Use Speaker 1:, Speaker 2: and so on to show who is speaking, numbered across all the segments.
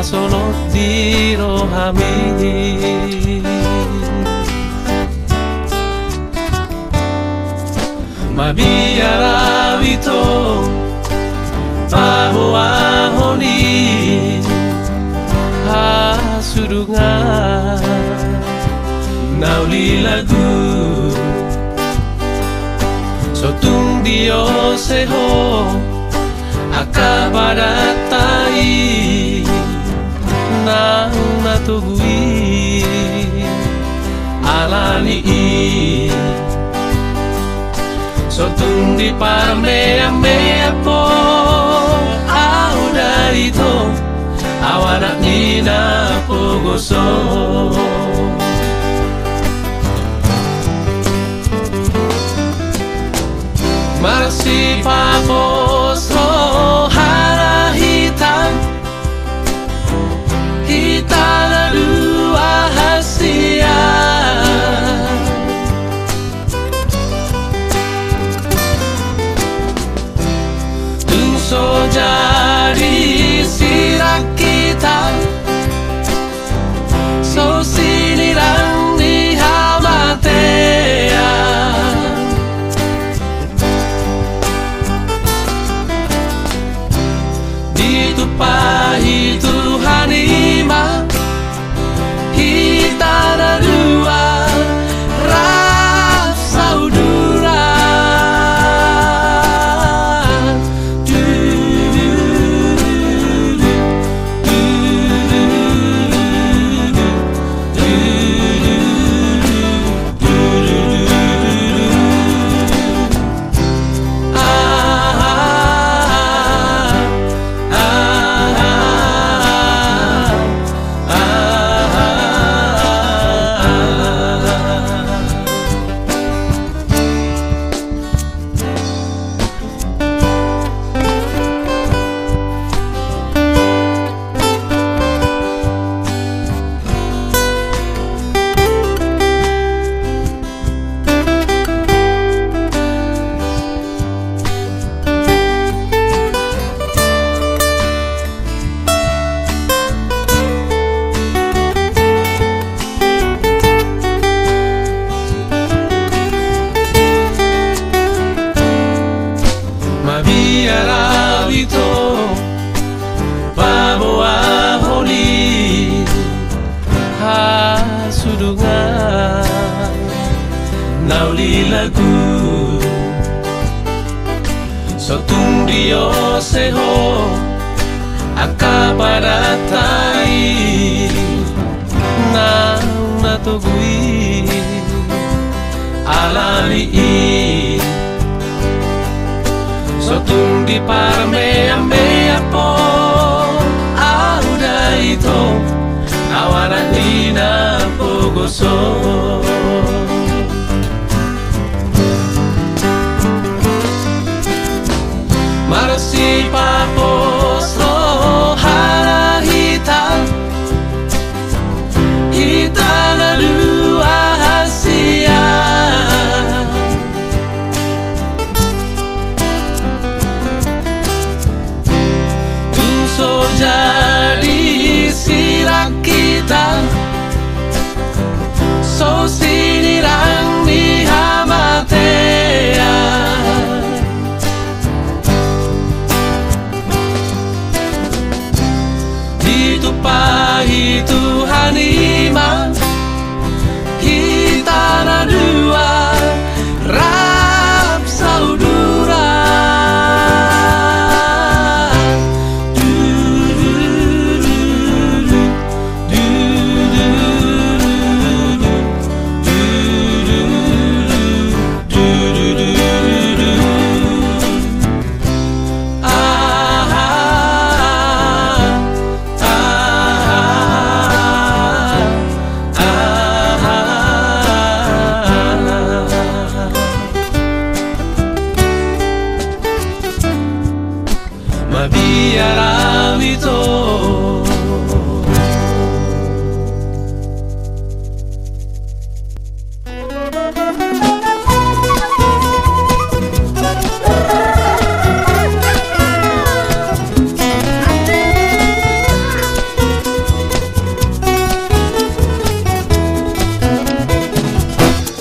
Speaker 1: corazón tiro a mí. Ma via rabito, paho ahoni, hasurunga, naulilagu. Sotung Dios seho, acabará tayo. nang natugui alani i. Sotundi para mea mea po. Au dari to awana nina pogoso. Masih pamor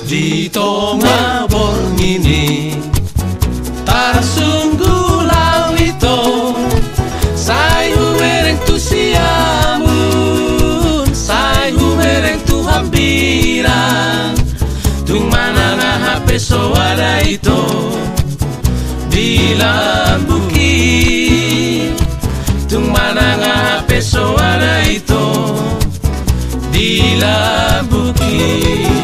Speaker 1: Di toma ngini Tar sungguh lawito sayu humereng tu siamun sayu humereng tu hampiran, Tung mana na hape soara itu Di lambuki Tung mana na hape soara itu Di lambuki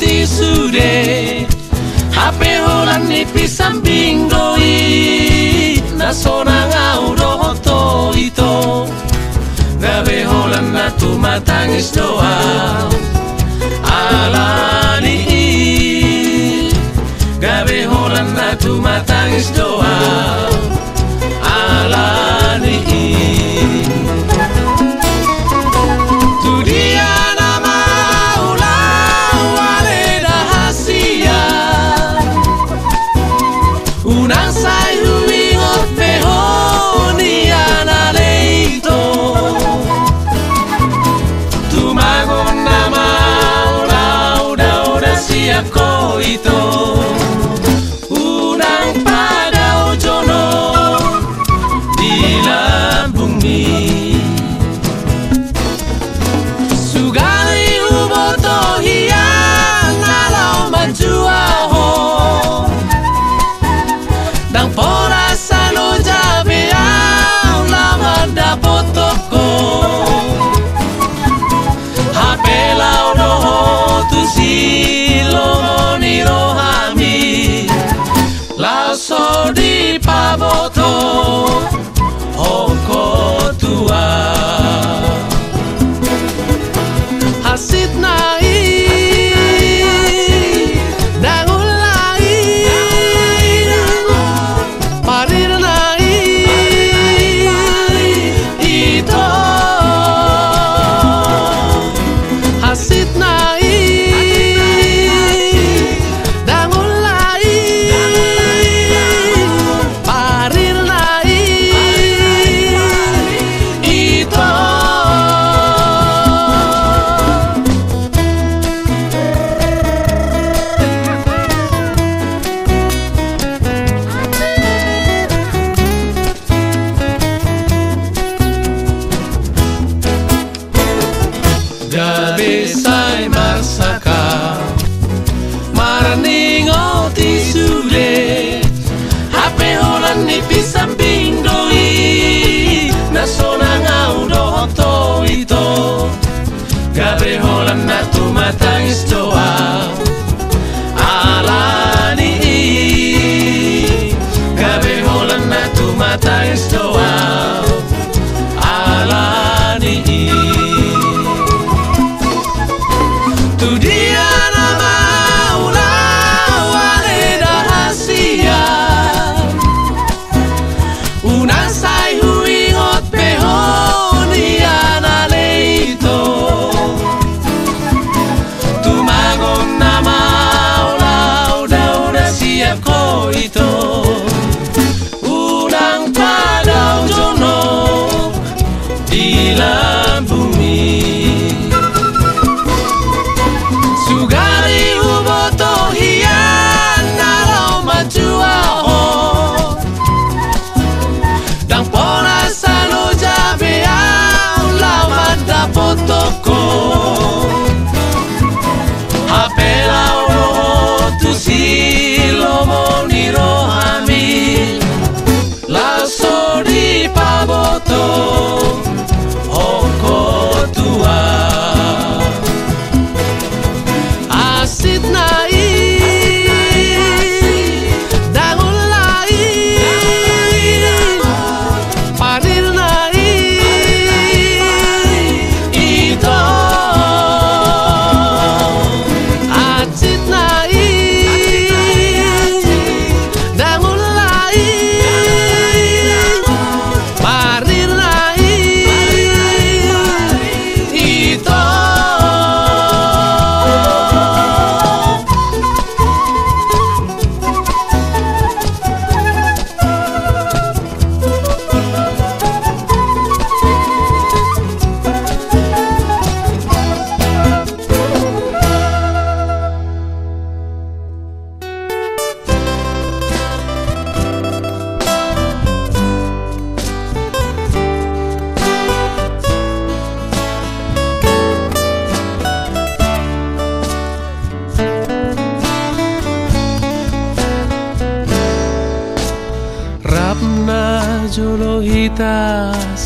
Speaker 1: dizure Ape holan nipizan bingoi Nazona gauro hoto ito. Gabe holan natu matan istoa Alani Gabe holan natu matan istoa Alani Gabe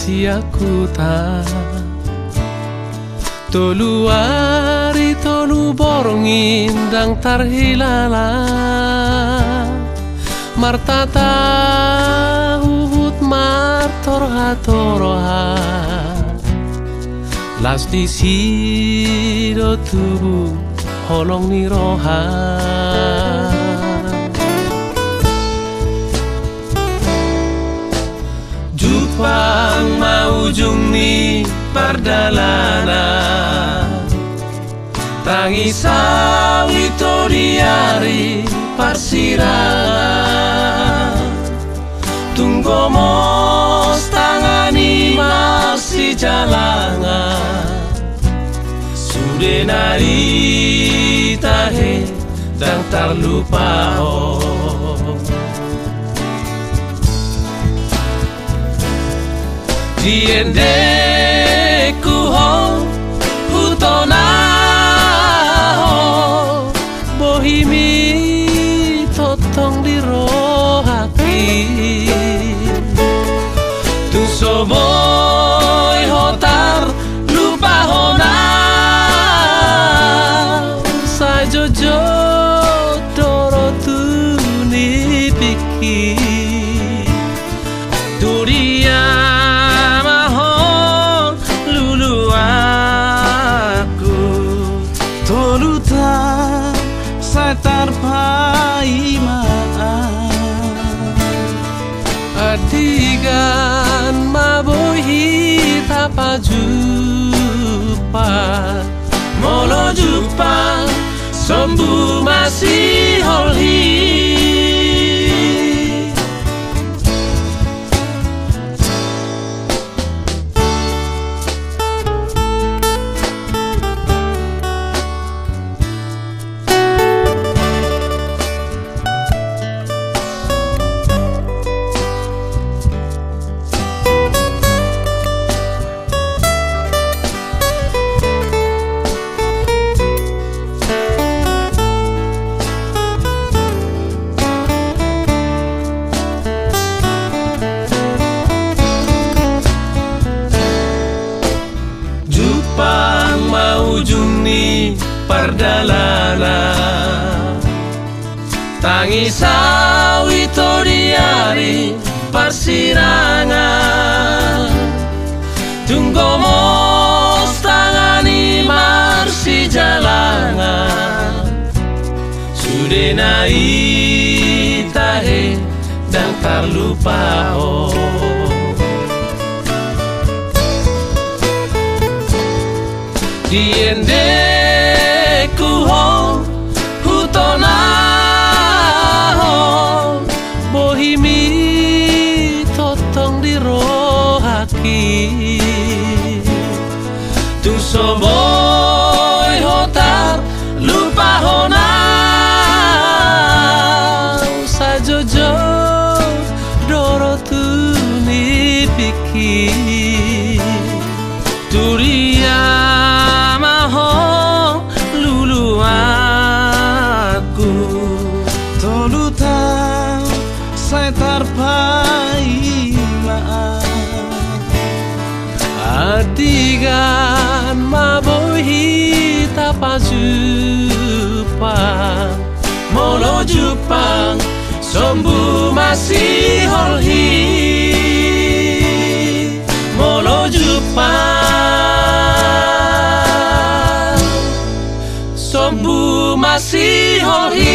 Speaker 1: siakuta Toluari tolu borongin dang tarhilala. Martata uhut martorha toroha Las di sido tubuh holong ni roha Jupang mau ni pardalanan Tangi sawi diari parsirangan Tunggu mos tangani masih jalangan Sudah nari tahe dan terlupa oh Diende kuho hutona ho bohimi totong di rohaki tu soboy inaita tahe dan parlupao Diende ku hong bombu masih holhi. Molo jupa sombu masih holhi.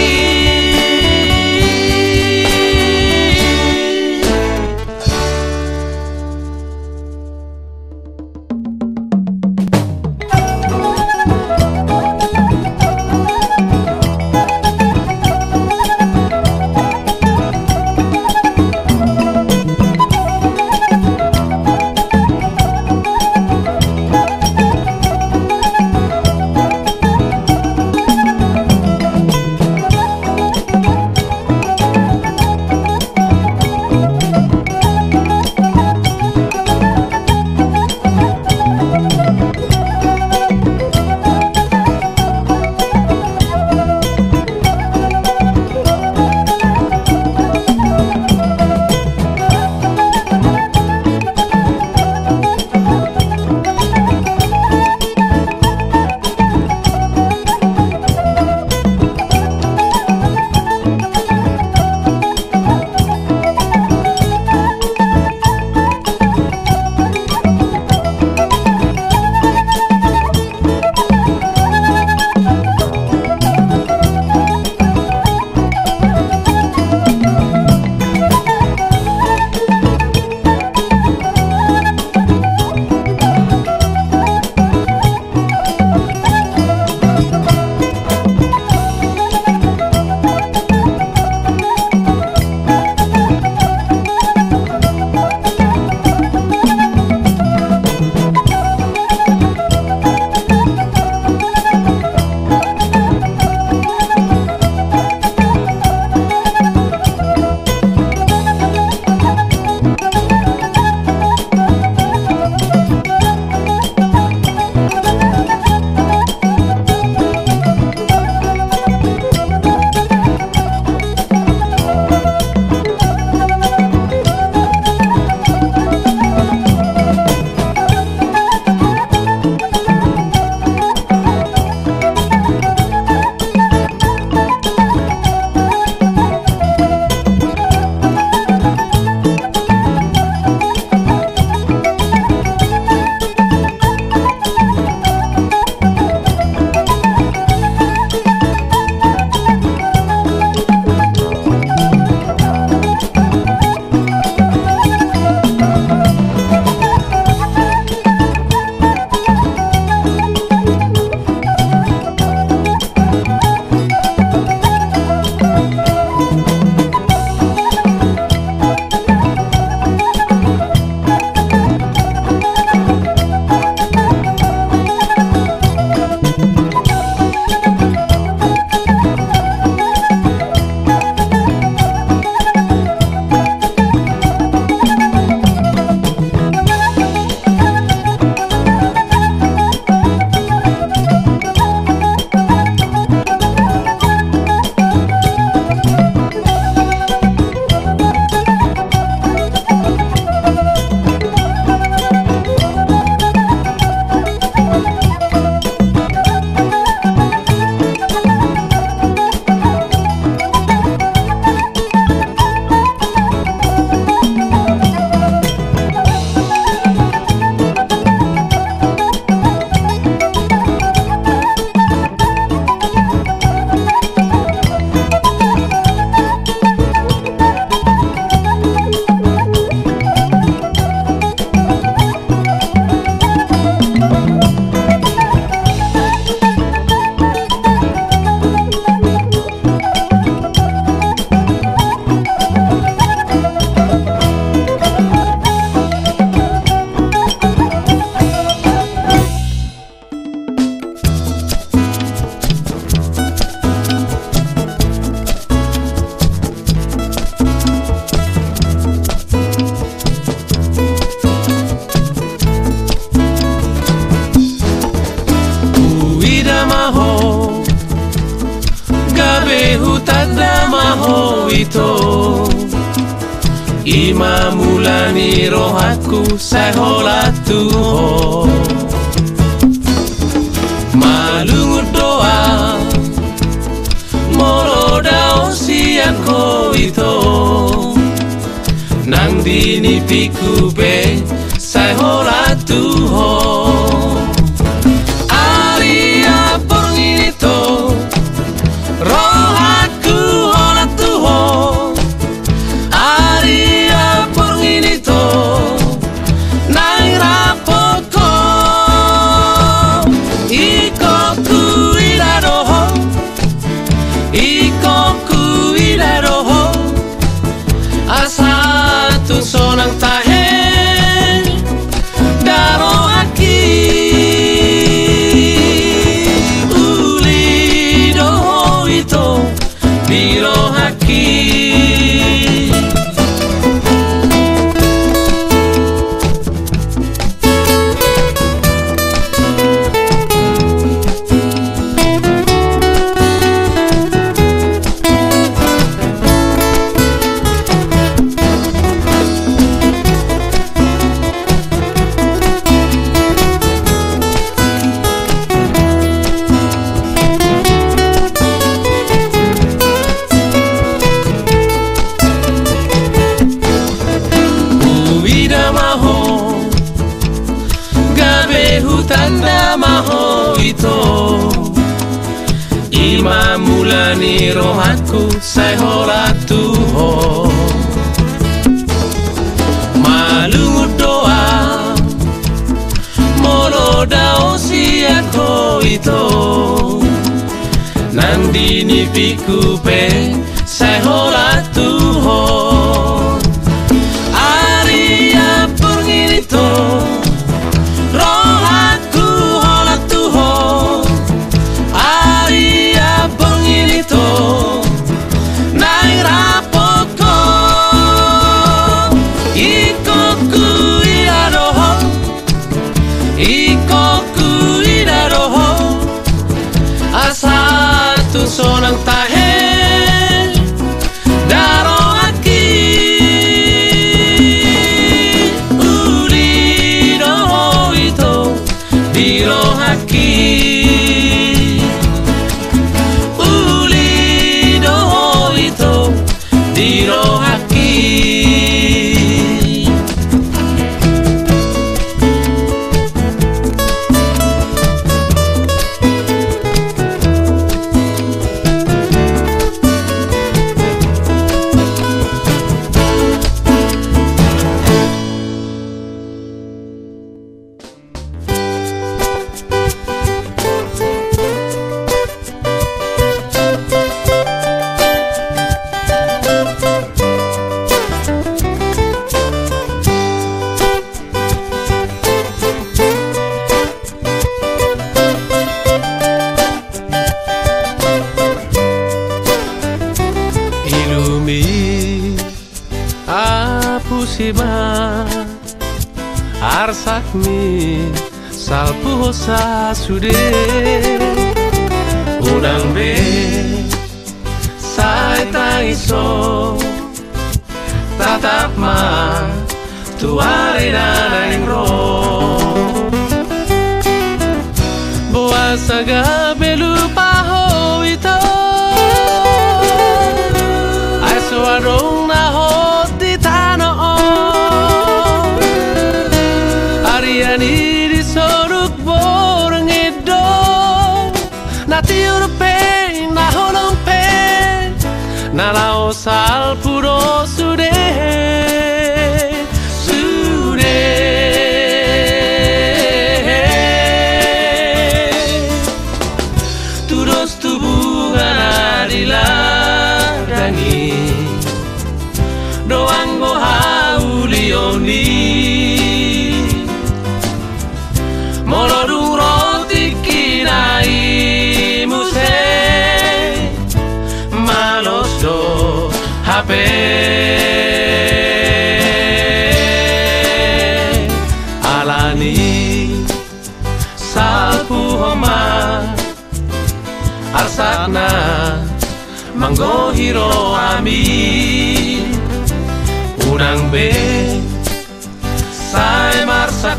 Speaker 1: Nandini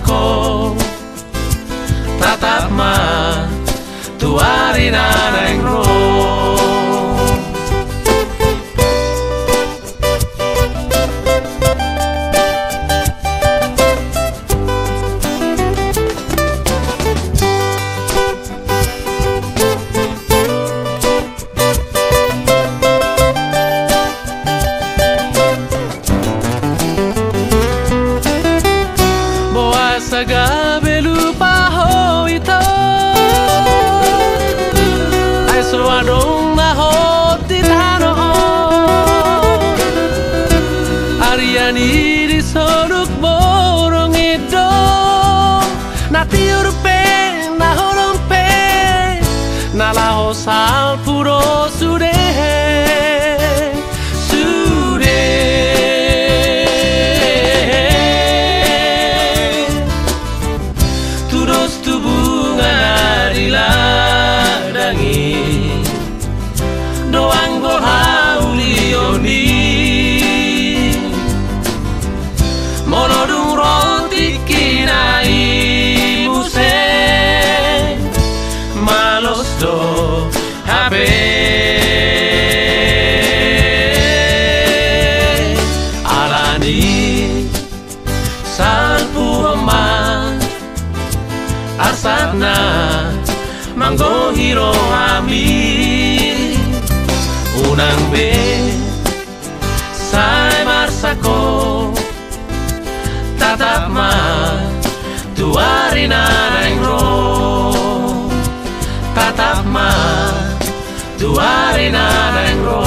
Speaker 1: Go. nang be Sai marsako Tatap ma Tuari nang ro. Tatap ma Tuari nang ro.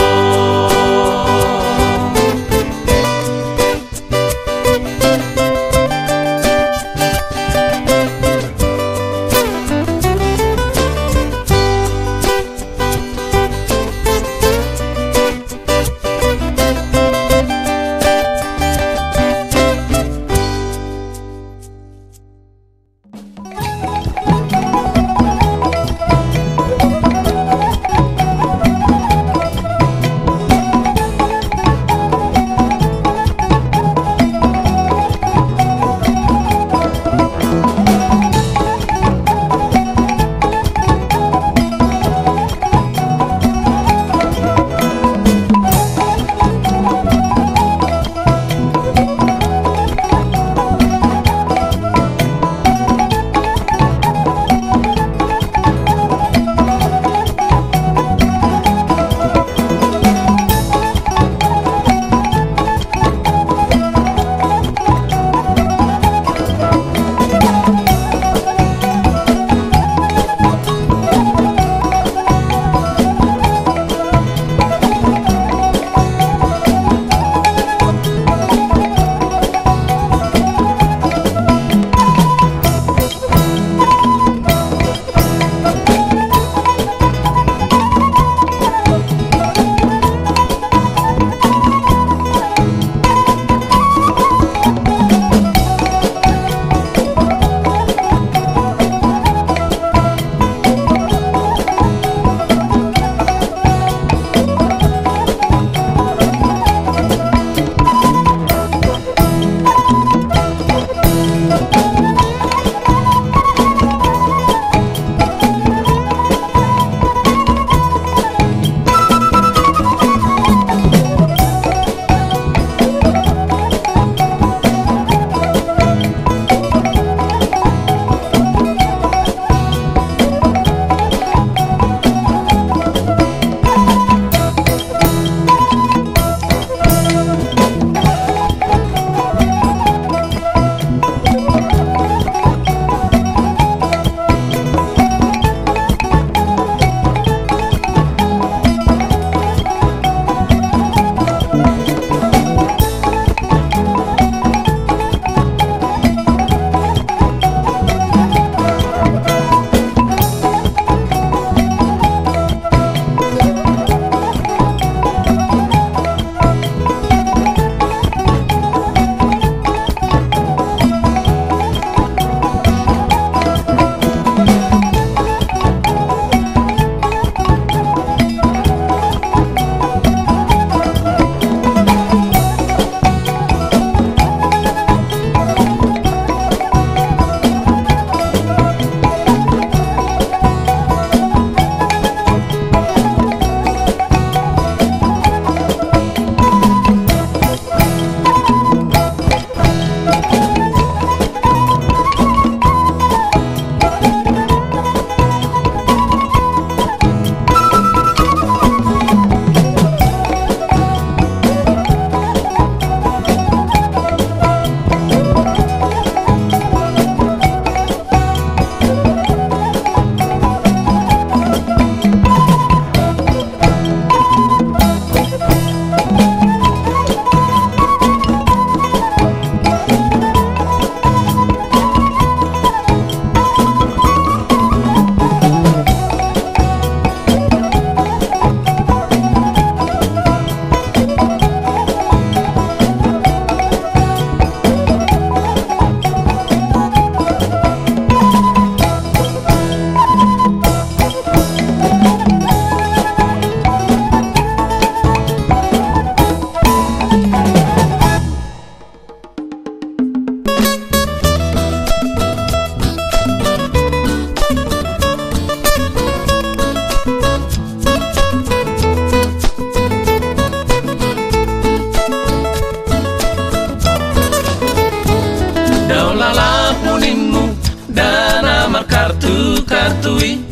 Speaker 1: Kartu kartui.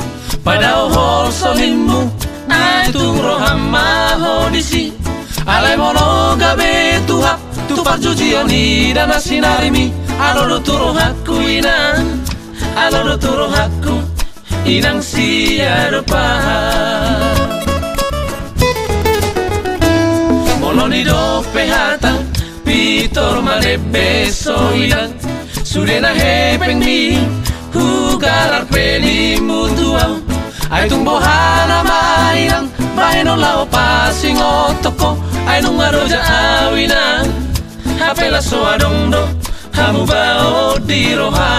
Speaker 1: Pada ohol solimu Aitung rohama hodisi Alai mono gabe tuha Tupar jujioni dan asinarimi Aloro turo hakku ina Aloro turo hakku Inang siarupa Moloni do pehata Pitor mane beso ilang Surena hepeng mi Hugarar peli mutuau. Ay tung bohana mainang Baheno lao pasing otoko Ay nung aroja awina Hapela so adong do Hamu bao di roha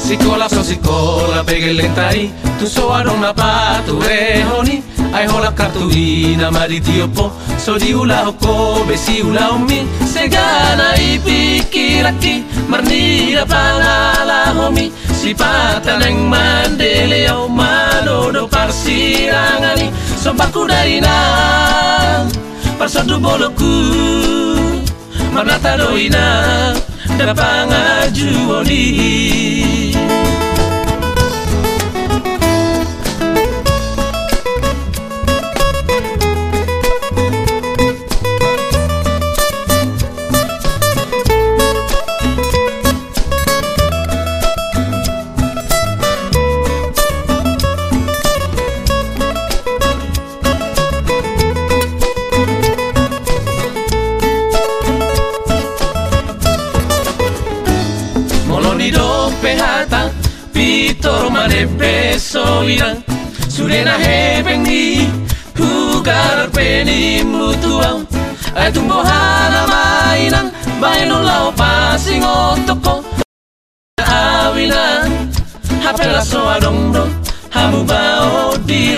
Speaker 1: Sikola so sikola pegelentai Tu so adong na patu rehoni Ai hola kartu ina maritio po So di ula hoko besi ula umi Segana ipikiraki Marnira pangala homi Sipatan ang mandele au manodo parsirangani Sompaku dari na Parsodu boloku Marnata doina Dapangajuoni Moloni beso irang Surena hepeng ni Hugar peni mutuau. Ay tumbohana mainang Baino lao pasing otoko. Awinan Hapela so adong do Hamu bao di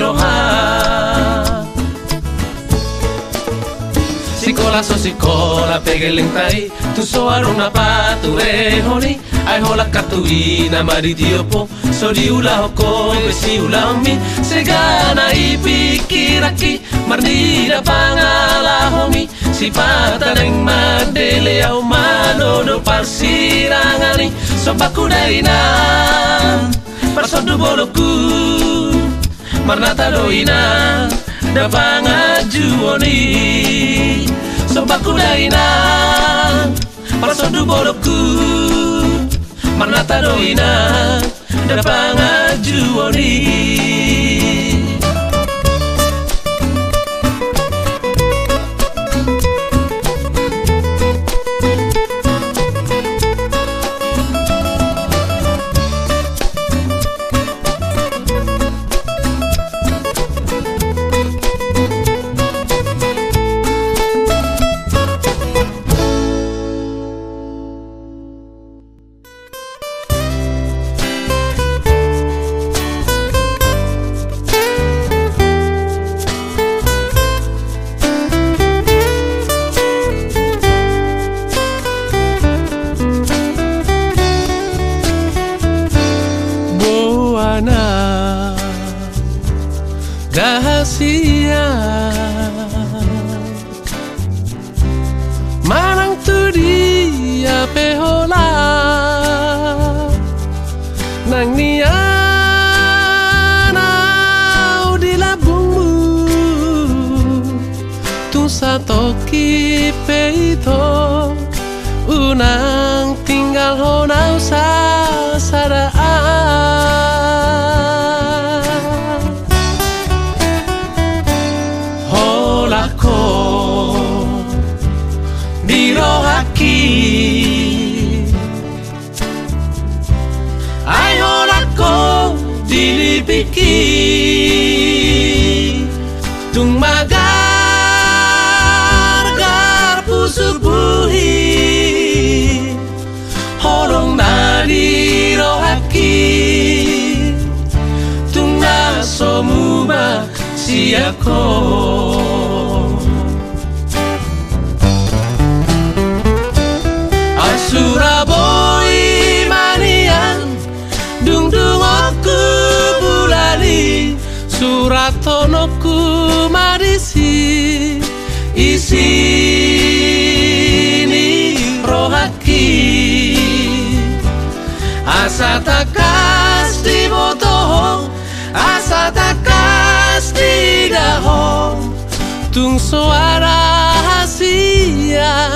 Speaker 1: roha Sikola so sikola pegeleng tai Tu so aruna patu rehoni Ai hola katuina maritiopo So di ula hoko besi ula mi Segana ipikiraki Marnida pangala homi Sipatan yang mandele au manodo parsirangani Sobaku daina Parsodu boloku Marnata doina Dapangajuoni Sobaku daina Parsodu boloku Marnata doina Dapangajuoni Buana Asata castigo toho, asata castigo toho, tung soara hasia.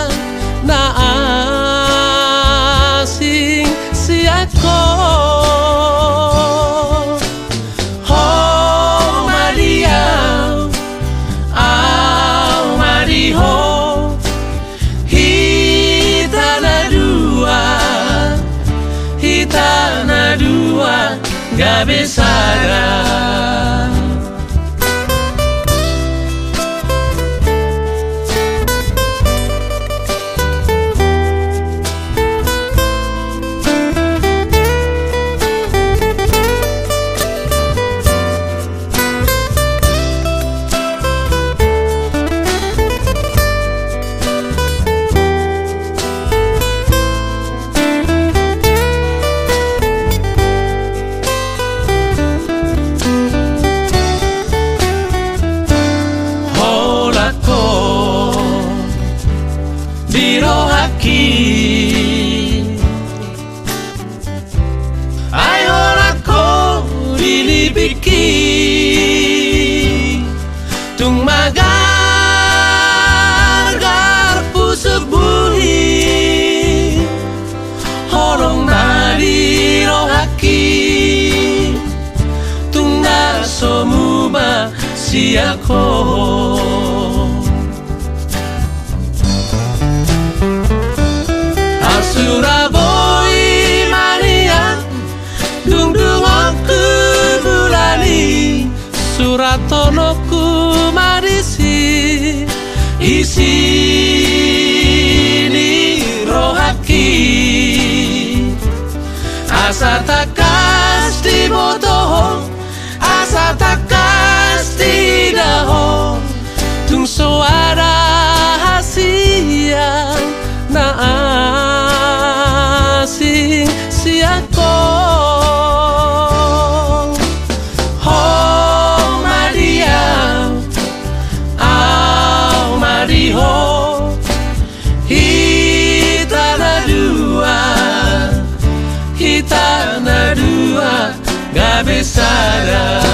Speaker 1: Suraboi Maria Dung dung aku bulani Suratono ku marisi Isi ni rohaki. Asa takas di botoho Asa takas di daho. Tung suara hasia na iakoa oh maria. Au maria ho hitanadua hitanadua gabe sala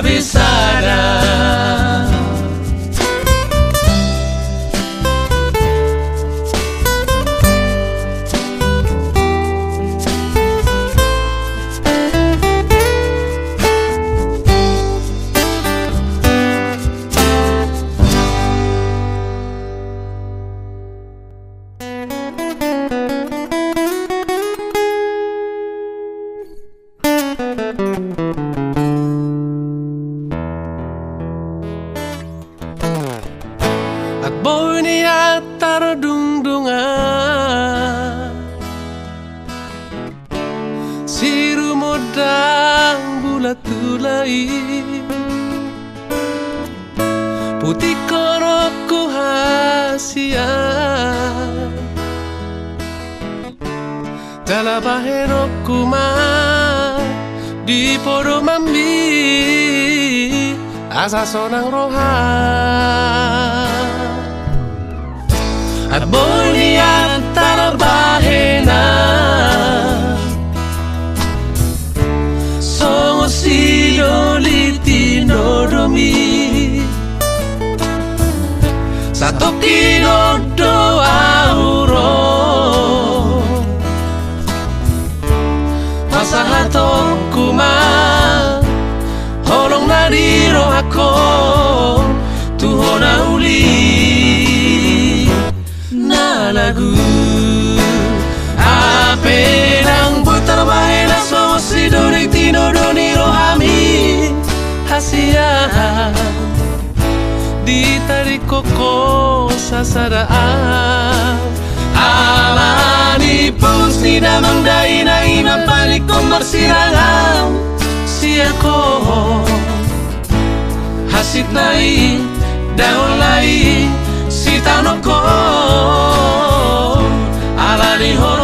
Speaker 1: atravessará. At boy ni atar dungdungan Siru modang bulat tulai. Putih korokku hasia. Talabahenokku ma Di podo mambi. Asa sonang roha boy ni antara bahena Songo silo litino domi Satu kino doa uro Masa hatong kuma Holong nadiro ako koko sasadaan Alani pus ni damang dai na inang panik ko marsirangan Siya ko Hasit nai daon Si tano ko Alani horoki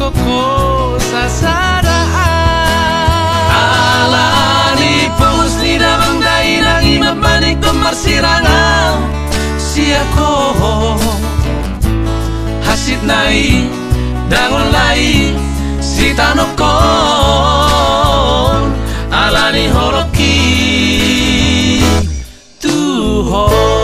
Speaker 1: Ditarik koko sasaraan Alani pus ni damang dai nang imamani kemar sirangan Siako Hasit nai Dangon lai Sitano kon. Alani holoki Tuho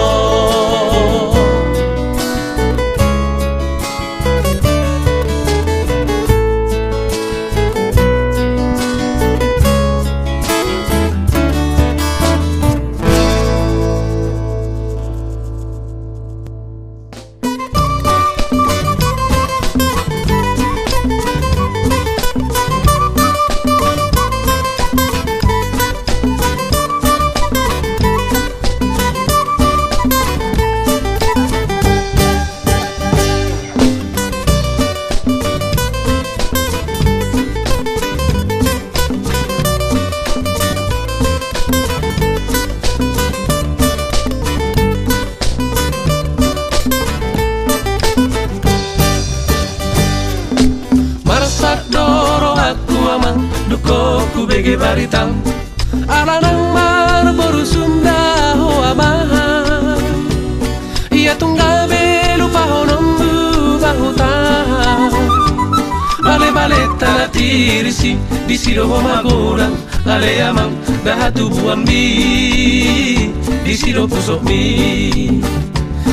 Speaker 1: siro pusok mi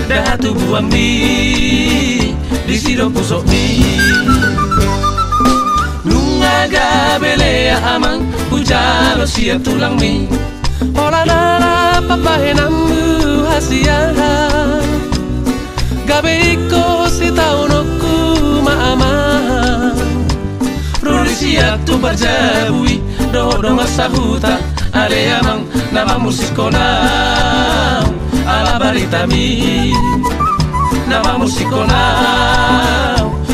Speaker 1: Dahatu buambi Di siro pusok mi. Nungaga belea amang Bujalo siya tulang mi. Ola nala papahenambu hasia Gabe Siya tu barjabui Doho donga sahuta Ale amang nama musikona Ala barita mi. Nama musikona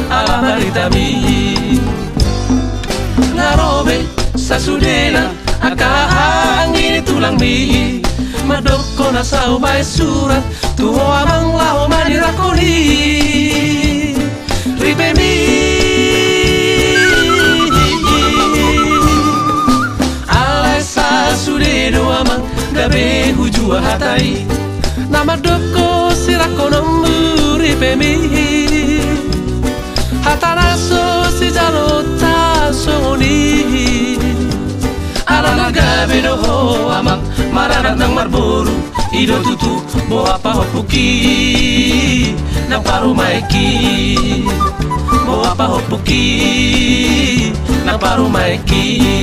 Speaker 1: Ala barita mi. Narobe sa sudena Akaangin tulang mi. Madoko na sa ubay surat Tuho amang lao manirakoni Gabe hujua hatai. Nama doko sirako nombu ribe mi Hatanaso si jalota soni Ala magabe no ho amang Marana nang marboru. Ido tutu bo apa hopuki Nang paru maiki. Bo apa hopuki Nang paru maiki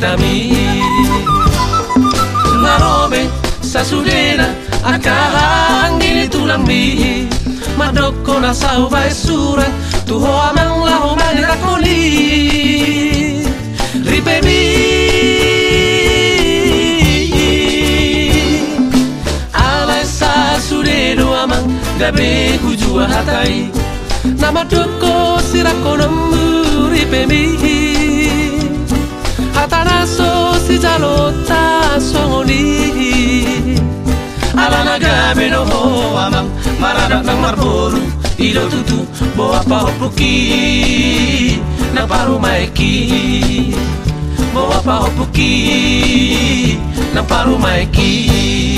Speaker 1: Ala barita mi. Narome sasudena akahang gini tulang mi madoko na sau vai sura tu ho amang la ho mani rakoni. Ripe mi. Ala sasudeno amang gabe kujua hatai. Nama doko sirakonom ripe jalota songoni Alana gabe no ho amang marada nang marboru Ilo tutu bo apa hopuki. Na paru maiki Bo apa hopuki na paru maiki